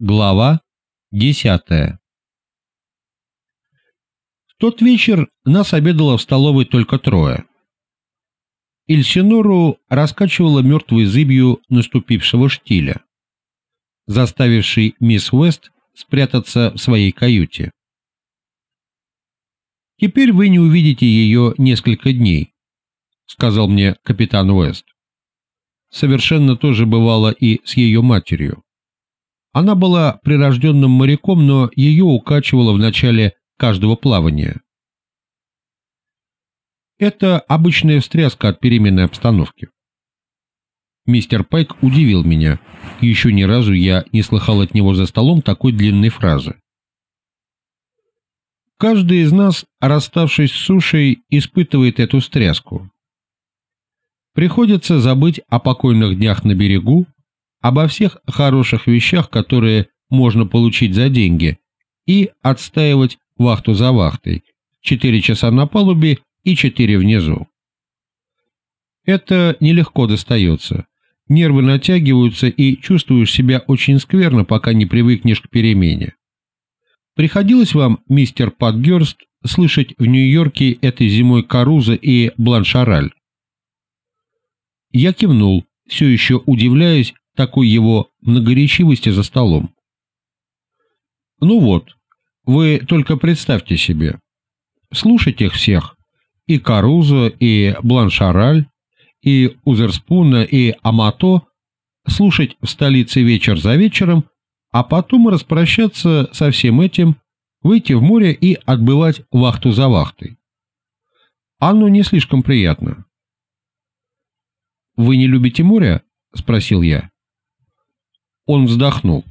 Глава десятая В тот вечер нас обедало в столовой только трое. Ильсинору раскачивала мертвой зыбью наступившего штиля, заставивший мисс Уэст спрятаться в своей каюте. «Теперь вы не увидите ее несколько дней», — сказал мне капитан Уэст. Совершенно то же бывало и с ее матерью. Она была прирожденным моряком, но ее укачивало в начале каждого плавания. Это обычная встряска от переменной обстановки. Мистер Пайк удивил меня. Еще ни разу я не слыхал от него за столом такой длинной фразы. Каждый из нас, расставшись с сушей, испытывает эту встряску. Приходится забыть о покойных днях на берегу, обо всех хороших вещах, которые можно получить за деньги, и отстаивать вахту за вахтой, четыре часа на палубе и четыре внизу. Это нелегко достается. Нервы натягиваются и чувствуешь себя очень скверно, пока не привыкнешь к перемене. Приходилось вам, мистер Патгерст, слышать в Нью-Йорке этой зимой Каруза и Бланшараль? Я кивнул, все еще удивляясь, такой его многоречивости за столом. Ну вот, вы только представьте себе. Слушать их всех. И Карузо, и Бланшараль, и Узерспуна, и Амато. Слушать в столице вечер за вечером, а потом распрощаться со всем этим, выйти в море и отбывать вахту за вахтой. Оно не слишком приятно. «Вы не любите море?» — спросил я. Он вздохнул.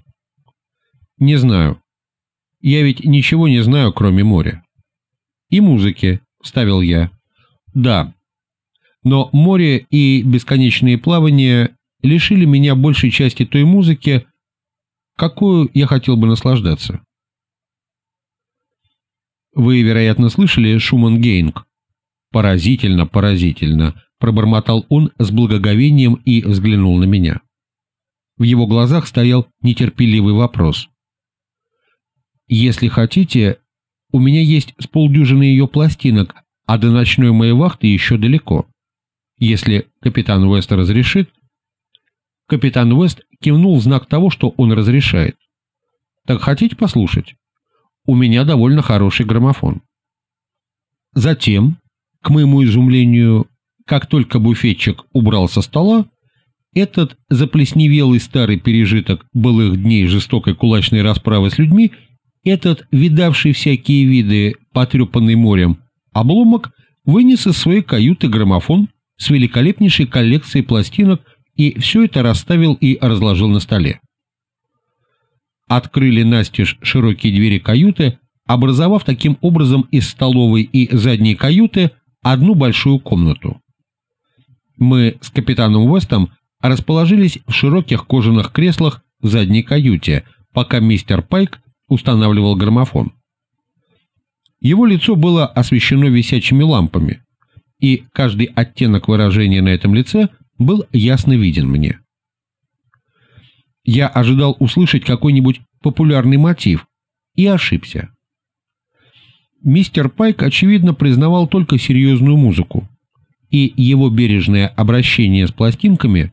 «Не знаю. Я ведь ничего не знаю, кроме моря». «И музыки», — вставил я. «Да. Но море и бесконечные плавания лишили меня большей части той музыки, какую я хотел бы наслаждаться». Вы, вероятно, слышали Шуман Гейнг? Поразительно, поразительно, пробормотал он с благоговением и взглянул на меня. В его глазах стоял нетерпеливый вопрос. «Если хотите, у меня есть с полдюжины ее пластинок, а до ночной моей вахты еще далеко. Если капитан Уэст разрешит...» Капитан Уэст кивнул в знак того, что он разрешает. «Так хотите послушать? У меня довольно хороший граммофон». Затем, к моему изумлению, как только буфетчик убрал со стола, этот заплесневелый старый пережиток былых дней жестокой кулачной расправы с людьми, этот, видавший всякие виды, потрепанный морем, обломок вынес из своей каюты граммофон с великолепнейшей коллекцией пластинок и все это расставил и разложил на столе. Открыли настежь широкие двери каюты, образовав таким образом из столовой и задней каюты одну большую комнату. Мы с капитаном Уэстом расположились в широких кожаных креслах в задней каюте, пока мистер Пайк устанавливал граммофон. Его лицо было освещено висячими лампами, и каждый оттенок выражения на этом лице был ясно виден мне. Я ожидал услышать какой-нибудь популярный мотив и ошибся. Мистер Пайк, очевидно, признавал только серьезную музыку, и его бережное обращение с пластинками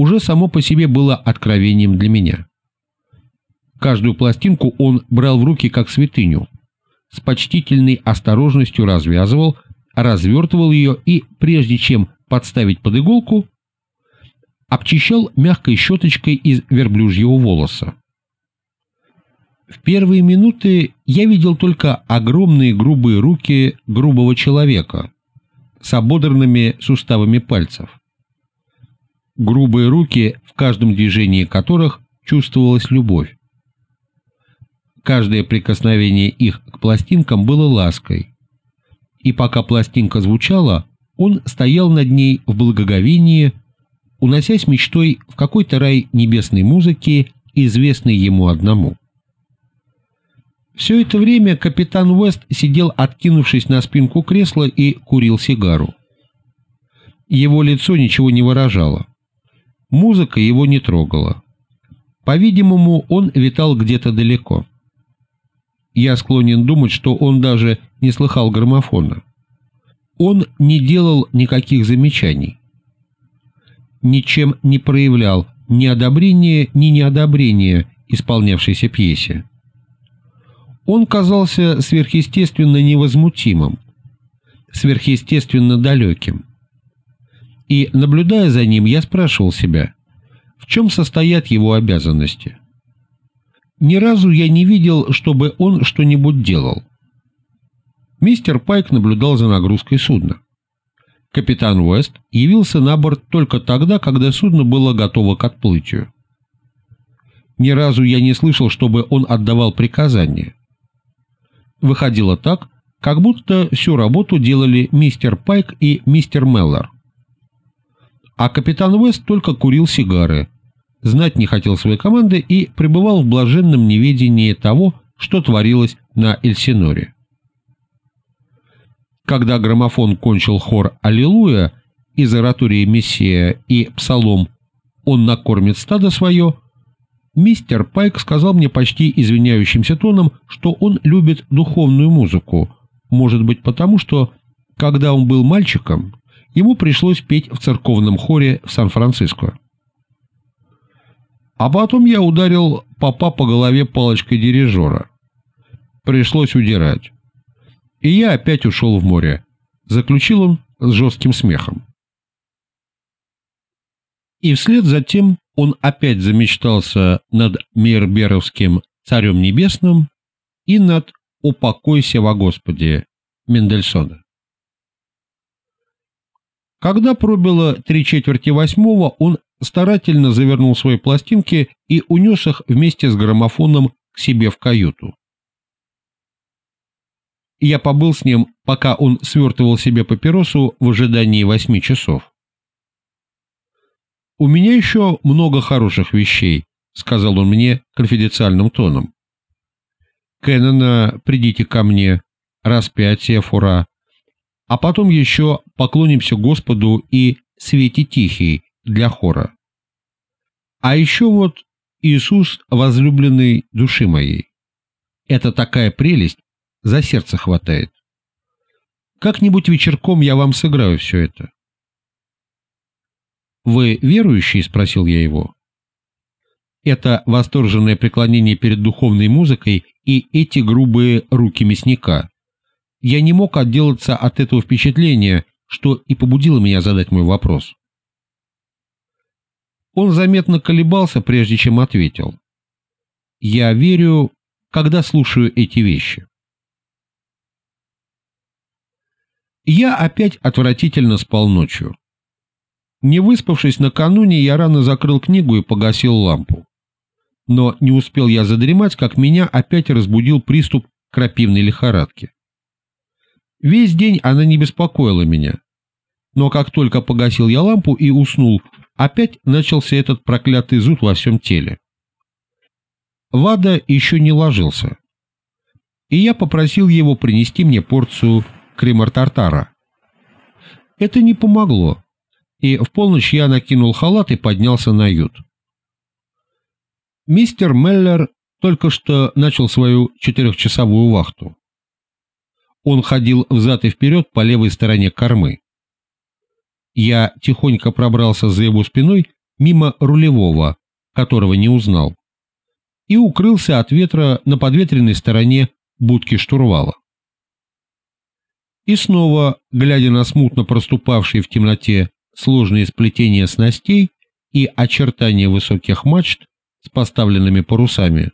уже само по себе было откровением для меня. Каждую пластинку он брал в руки как святыню, с почтительной осторожностью развязывал, развертывал ее и, прежде чем подставить под иголку, обчищал мягкой щеточкой из верблюжьего волоса. В первые минуты я видел только огромные грубые руки грубого человека с ободранными суставами пальцев грубые руки, в каждом движении которых чувствовалась любовь. Каждое прикосновение их к пластинкам было лаской. И пока пластинка звучала, он стоял над ней в благоговении, уносясь мечтой в какой-то рай небесной музыки, известный ему одному. Все это время капитан Уэст сидел, откинувшись на спинку кресла и курил сигару. Его лицо ничего не выражало. Музыка его не трогала. По-видимому, он витал где-то далеко. Я склонен думать, что он даже не слыхал граммофона. Он не делал никаких замечаний. Ничем не проявлял ни одобрения, ни неодобрения исполнявшейся пьесе. Он казался сверхъестественно невозмутимым, сверхъестественно далеким. И, наблюдая за ним, я спрашивал себя, в чем состоят его обязанности. Ни разу я не видел, чтобы он что-нибудь делал. Мистер Пайк наблюдал за нагрузкой судна. Капитан Уэст явился на борт только тогда, когда судно было готово к отплытию. Ни разу я не слышал, чтобы он отдавал приказания. Выходило так, как будто всю работу делали мистер Пайк и мистер Меллер. А капитан Уэст только курил сигары, знать не хотел своей команды и пребывал в блаженном неведении того, что творилось на Эльсиноре. Когда граммофон кончил хор «Аллилуйя» из оратории Мессия и псалом «Он накормит стадо свое», мистер Пайк сказал мне почти извиняющимся тоном, что он любит духовную музыку, может быть потому, что, когда он был мальчиком, ему пришлось петь в церковном хоре в Сан-Франциско. А потом я ударил папа по голове палочкой дирижера. Пришлось удирать. И я опять ушел в море. Заключил он с жестким смехом. И вслед за тем он опять замечтался над Мирберовским царем небесным и над «Упокойся во Господе» Мендельсона. Когда пробило три четверти восьмого, он старательно завернул свои пластинки и унес их вместе с граммофоном к себе в каюту. Я побыл с ним, пока он свертывал себе папиросу в ожидании восьми часов. «У меня еще много хороших вещей», — сказал он мне конфиденциальным тоном. «Кэннона, придите ко мне, распятие фура, а потом еще поклонимся Господу и свете тихий для хора. А еще вот Иисус, возлюбленный души моей. Это такая прелесть, за сердце хватает. Как-нибудь вечерком я вам сыграю все это. «Вы верующий?» — спросил я его. Это восторженное преклонение перед духовной музыкой и эти грубые руки мясника. Я не мог отделаться от этого впечатления, что и побудило меня задать мой вопрос. Он заметно колебался, прежде чем ответил. «Я верю, когда слушаю эти вещи». Я опять отвратительно спал ночью. Не выспавшись накануне, я рано закрыл книгу и погасил лампу. Но не успел я задремать, как меня опять разбудил приступ крапивной лихорадки. Весь день она не беспокоила меня. Но как только погасил я лампу и уснул, опять начался этот проклятый зуд во всем теле. Вада еще не ложился. И я попросил его принести мне порцию кремор-тартара. Это не помогло, и в полночь я накинул халат и поднялся на ют. Мистер Меллер только что начал свою четырехчасовую вахту. Он ходил взад и вперед по левой стороне кормы. Я тихонько пробрался за его спиной мимо рулевого, которого не узнал, и укрылся от ветра на подветренной стороне будки штурвала. И снова, глядя на смутно проступавшие в темноте сложные сплетения снастей и очертания высоких мачт с поставленными парусами,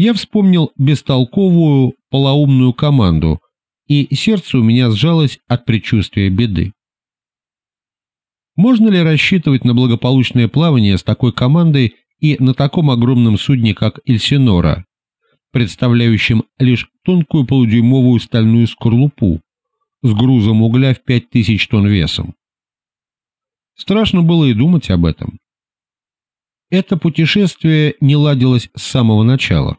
я вспомнил бестолковую полоумную команду, и сердце у меня сжалось от предчувствия беды. Можно ли рассчитывать на благополучное плавание с такой командой и на таком огромном судне, как Эльсинора, представляющим лишь тонкую полудюймовую стальную скорлупу с грузом угля в 5000 тонн весом. Страшно было и думать об этом. Это путешествие не ладилось с самого начала.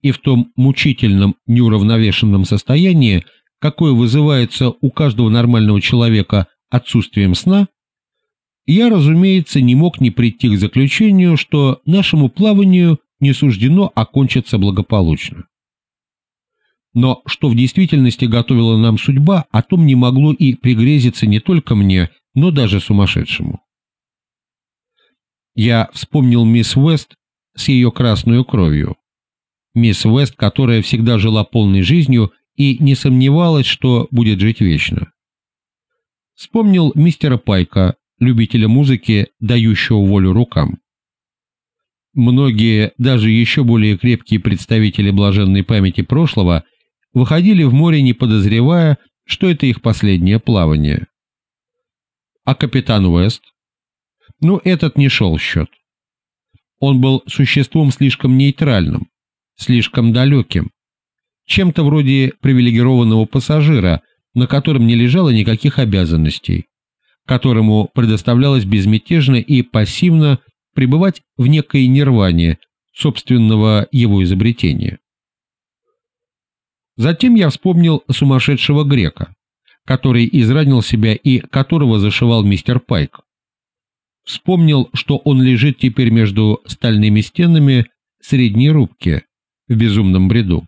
И в том мучительном, неуравновешенном состоянии, какое вызывается у каждого нормального человека отсутствием сна, я, разумеется, не мог не прийти к заключению, что нашему плаванию не суждено окончиться благополучно. Но что в действительности готовила нам судьба, о том не могло и пригрезиться не только мне, но даже сумасшедшему. Я вспомнил мисс Уэст с ее красной кровью. Мисс Уэст, которая всегда жила полной жизнью и не сомневалась, что будет жить вечно. Вспомнил мистера Пайка, любителя музыки, дающего волю рукам. Многие, даже еще более крепкие представители блаженной памяти прошлого, выходили в море, не подозревая, что это их последнее плавание. А капитан Уэст? Ну, этот не шел в счет. Он был существом слишком нейтральным, слишком далеким, чем-то вроде привилегированного пассажира, на котором не лежало никаких обязанностей, которому предоставлялось безмятежно и пассивно пребывать в некой нирване собственного его изобретения. Затем я вспомнил сумасшедшего грека, который изранил себя и которого зашивал мистер Пайк. Вспомнил, что он лежит теперь между стальными стенами средней рубки в безумном бреду.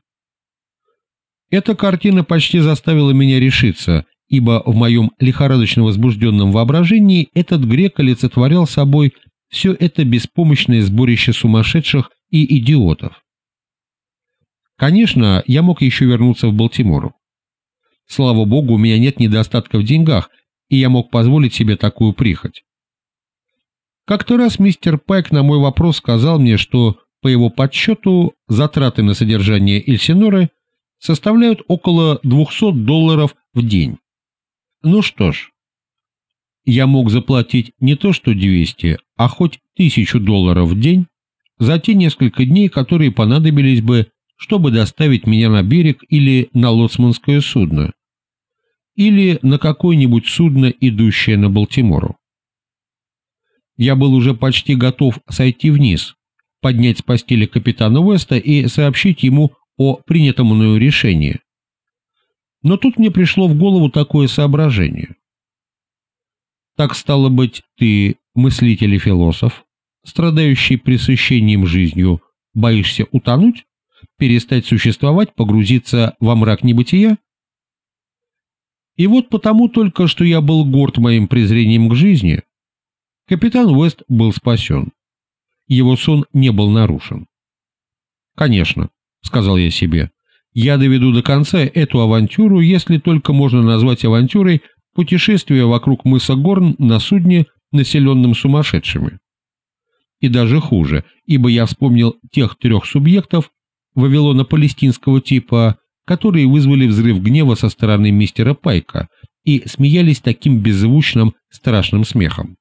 Эта картина почти заставила меня решиться, ибо в моем лихорадочно возбужденном воображении этот грек олицетворял собой все это беспомощное сборище сумасшедших и идиотов. Конечно, я мог еще вернуться в Балтимору. Слава богу, у меня нет недостатка в деньгах, и я мог позволить себе такую прихоть. Как-то раз мистер Пайк на мой вопрос сказал мне, что, по его подсчету, затраты на содержание Эльсиноры составляют около 200 долларов в день. Ну что ж, я мог заплатить не то что 200, а хоть 1000 долларов в день за те несколько дней, которые понадобились бы, чтобы доставить меня на берег или на лоцманское судно, или на какое-нибудь судно, идущее на Балтимору. Я был уже почти готов сойти вниз, поднять с постели капитана Уэста и сообщить ему о принятом мною решении. Но тут мне пришло в голову такое соображение. Так стало быть, ты, мыслитель и философ, страдающий пресыщением жизнью, боишься утонуть, перестать существовать, погрузиться во мрак небытия? И вот потому только, что я был горд моим презрением к жизни, капитан Уэст был спасен. Его сон не был нарушен. Конечно, — сказал я себе. «Я доведу до конца эту авантюру, если только можно назвать авантюрой путешествие вокруг мыса Горн на судне, населенном сумасшедшими. И даже хуже, ибо я вспомнил тех трех субъектов вавилона-палестинского типа, которые вызвали взрыв гнева со стороны мистера Пайка и смеялись таким беззвучным страшным смехом.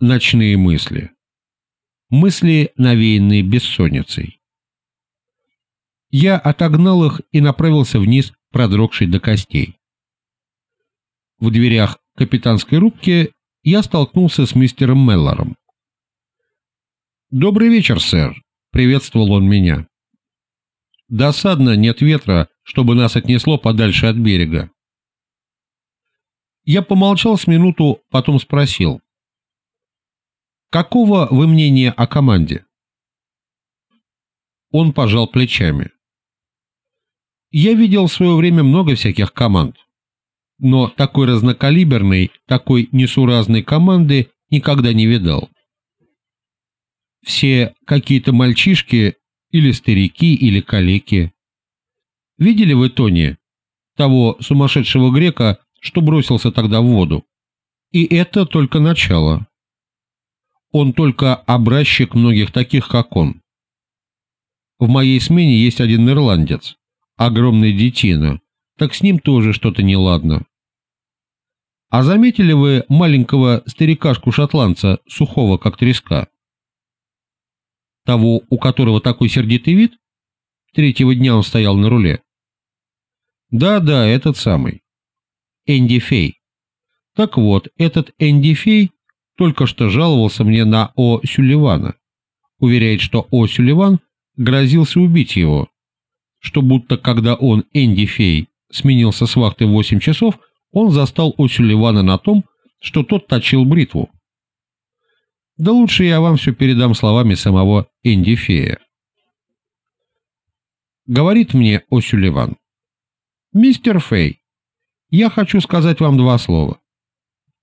Ночные мысли мысли, навеянные бессонницей. Я отогнал их и направился вниз, продрогший до костей. В дверях капитанской рубки я столкнулся с мистером Меллором. «Добрый вечер, сэр», — приветствовал он меня. «Досадно, нет ветра, чтобы нас отнесло подальше от берега». Я помолчал с минуту, потом спросил. Какого вы мнения о команде? Он пожал плечами. Я видел в свое время много всяких команд, но такой разнокалиберной, такой несуразной команды никогда не видал. Все какие-то мальчишки или старики, или калеки. Видели вы Тони, того сумасшедшего грека, что бросился тогда в воду? И это только начало. Он только образчик многих таких, как он. В моей смене есть один ирландец, огромный детина, так с ним тоже что-то неладно. А заметили вы маленького старикашку-шотландца, сухого как треска? Того, у которого такой сердитый вид? Третьего дня он стоял на руле. Да-да, этот самый. Энди Фей. Так вот, этот Энди Фей только что жаловался мне на О. Сюлливана. Уверяет, что О. Сюлливан грозился убить его, что будто когда он, Энди Фей, сменился с вахты в 8 часов, он застал О. Сюлливана на том, что тот точил бритву. Да лучше я вам все передам словами самого Энди Фея. Говорит мне О'Сюлливан. «Мистер Фей, я хочу сказать вам два слова.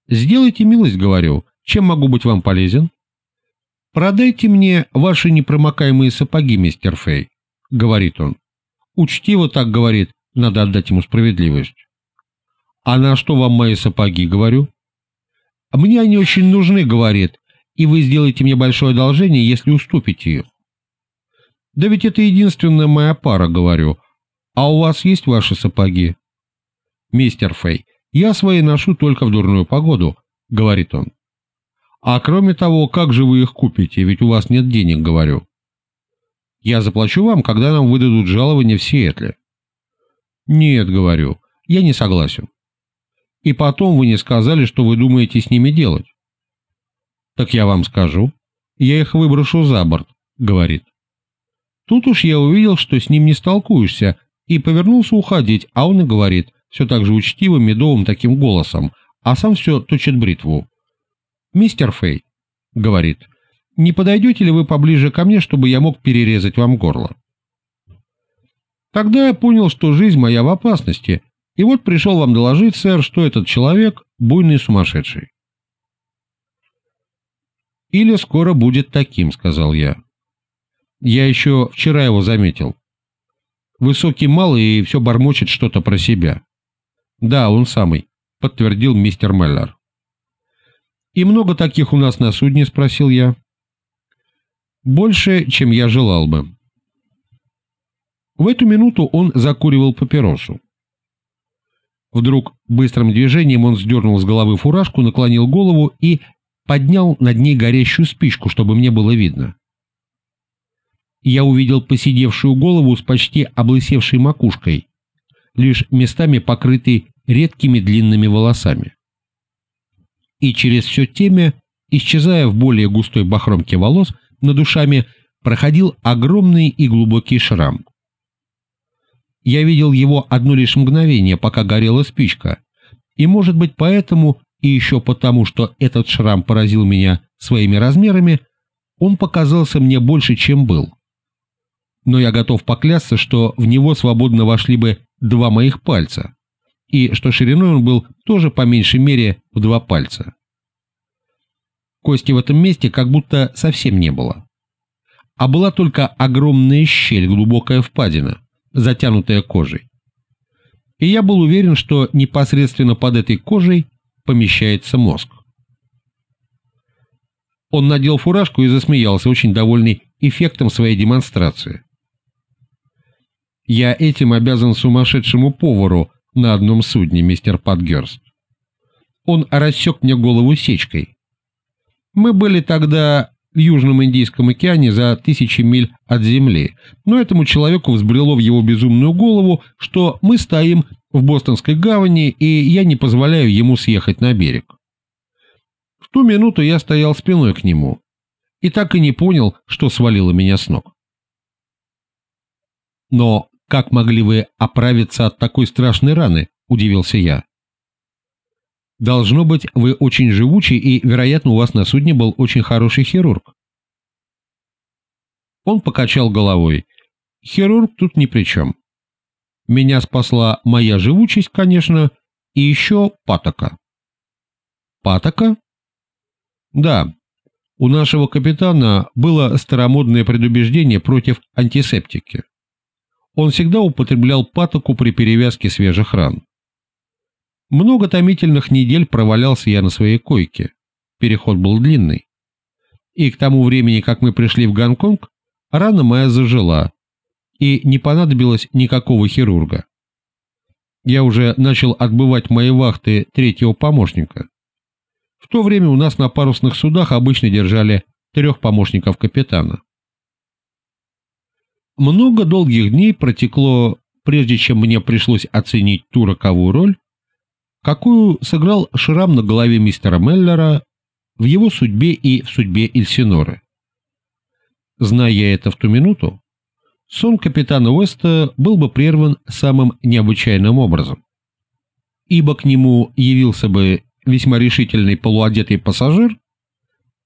Сделайте милость, говорю, чем могу быть вам полезен?» «Продайте мне ваши непромокаемые сапоги, мистер Фей», — говорит он. Учтиво так говорит, надо отдать ему справедливость. «А на что вам мои сапоги?» — говорю. «Мне они очень нужны», — говорит, «и вы сделаете мне большое одолжение, если уступите их». «Да ведь это единственная моя пара», — говорю. «А у вас есть ваши сапоги?» «Мистер Фэй, я свои ношу только в дурную погоду», — говорит он. А кроме того, как же вы их купите, ведь у вас нет денег, говорю. Я заплачу вам, когда нам выдадут жалование в Сиэтле. Нет, говорю, я не согласен. И потом вы не сказали, что вы думаете с ними делать. Так я вам скажу. Я их выброшу за борт, говорит. Тут уж я увидел, что с ним не столкуешься, и повернулся уходить, а он и говорит, все так же учтивым, медовым таким голосом, а сам все точит бритву. «Мистер Фэй», — говорит, — «не подойдете ли вы поближе ко мне, чтобы я мог перерезать вам горло?» Тогда я понял, что жизнь моя в опасности, и вот пришел вам доложить, сэр, что этот человек — буйный сумасшедший. «Или скоро будет таким», — сказал я. Я еще вчера его заметил. Высокий малый и все бормочет что-то про себя. «Да, он самый», — подтвердил мистер Меллер. «И много таких у нас на судне?» — спросил я. «Больше, чем я желал бы». В эту минуту он закуривал папиросу. Вдруг быстрым движением он сдернул с головы фуражку, наклонил голову и поднял над ней горящую спичку, чтобы мне было видно. Я увидел посидевшую голову с почти облысевшей макушкой, лишь местами покрытой редкими длинными волосами и через все темя, исчезая в более густой бахромке волос, над душами проходил огромный и глубокий шрам. Я видел его одно лишь мгновение, пока горела спичка, и, может быть, поэтому и еще потому, что этот шрам поразил меня своими размерами, он показался мне больше, чем был. Но я готов поклясться, что в него свободно вошли бы два моих пальца, и что шириной он был тоже по меньшей мере в два пальца. Кости в этом месте как будто совсем не было. А была только огромная щель, глубокая впадина, затянутая кожей. И я был уверен, что непосредственно под этой кожей помещается мозг. Он надел фуражку и засмеялся, очень довольный эффектом своей демонстрации. «Я этим обязан сумасшедшему повару на одном судне, мистер Патгерст. Он рассек мне голову сечкой. Мы были тогда в Южном Индийском океане за тысячи миль от Земли, но этому человеку взбрело в его безумную голову, что мы стоим в Бостонской гавани, и я не позволяю ему съехать на берег. В ту минуту я стоял спиной к нему и так и не понял, что свалило меня с ног. Но «Как могли вы оправиться от такой страшной раны?» – удивился я. «Должно быть, вы очень живучий, и, вероятно, у вас на судне был очень хороший хирург». Он покачал головой. «Хирург тут ни при чем. Меня спасла моя живучесть, конечно, и еще патока». «Патока?» «Да. У нашего капитана было старомодное предубеждение против антисептики. Он всегда употреблял патоку при перевязке свежих ран. Много томительных недель провалялся я на своей койке. Переход был длинный. И к тому времени, как мы пришли в Гонконг, рана моя зажила, и не понадобилось никакого хирурга. Я уже начал отбывать мои вахты третьего помощника. В то время у нас на парусных судах обычно держали трех помощников капитана. Много долгих дней протекло, прежде чем мне пришлось оценить ту роковую роль, какую сыграл шрам на голове мистера Меллера в его судьбе и в судьбе Эльсиноры. Зная это в ту минуту, сон капитана Уэста был бы прерван самым необычайным образом, ибо к нему явился бы весьма решительный полуодетый пассажир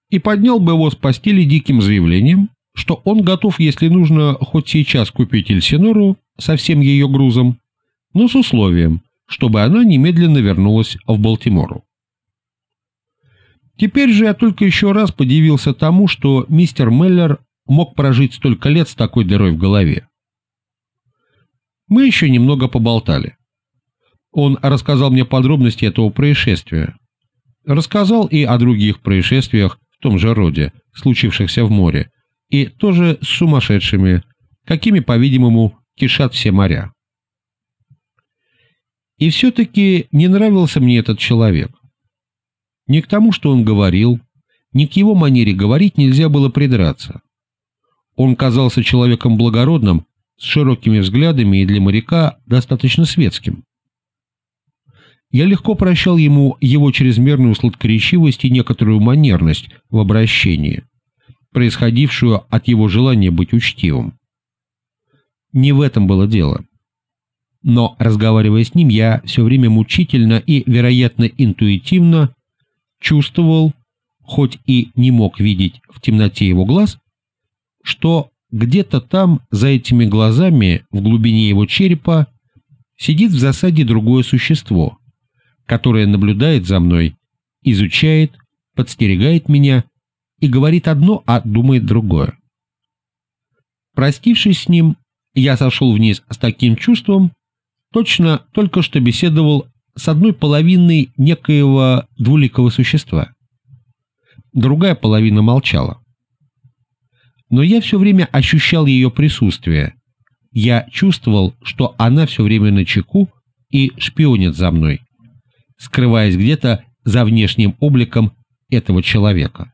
и поднял бы его с постели диким заявлением, что он готов, если нужно, хоть сейчас купить Эльсинору со всем ее грузом, но с условием, чтобы она немедленно вернулась в Балтимору. Теперь же я только еще раз подивился тому, что мистер Меллер мог прожить столько лет с такой дырой в голове. Мы еще немного поболтали. Он рассказал мне подробности этого происшествия. Рассказал и о других происшествиях в том же роде, случившихся в море, и тоже сумасшедшими, какими, по-видимому, кишат все моря. И все-таки не нравился мне этот человек. Ни к тому, что он говорил, ни к его манере говорить нельзя было придраться. Он казался человеком благородным, с широкими взглядами и для моряка достаточно светским. Я легко прощал ему его чрезмерную сладкоречивость и некоторую манерность в обращении, происходившую от его желания быть учтивым. Не в этом было дело. Но, разговаривая с ним, я все время мучительно и, вероятно, интуитивно чувствовал, хоть и не мог видеть в темноте его глаз, что где-то там, за этими глазами, в глубине его черепа, сидит в засаде другое существо, которое наблюдает за мной, изучает, подстерегает меня и говорит одно, а думает другое. Простившись с ним, я сошел вниз с таким чувством, точно только что беседовал с одной половиной некоего двуликого существа. Другая половина молчала. Но я все время ощущал ее присутствие. Я чувствовал, что она все время на чеку и шпионит за мной скрываясь где-то за внешним обликом этого человека.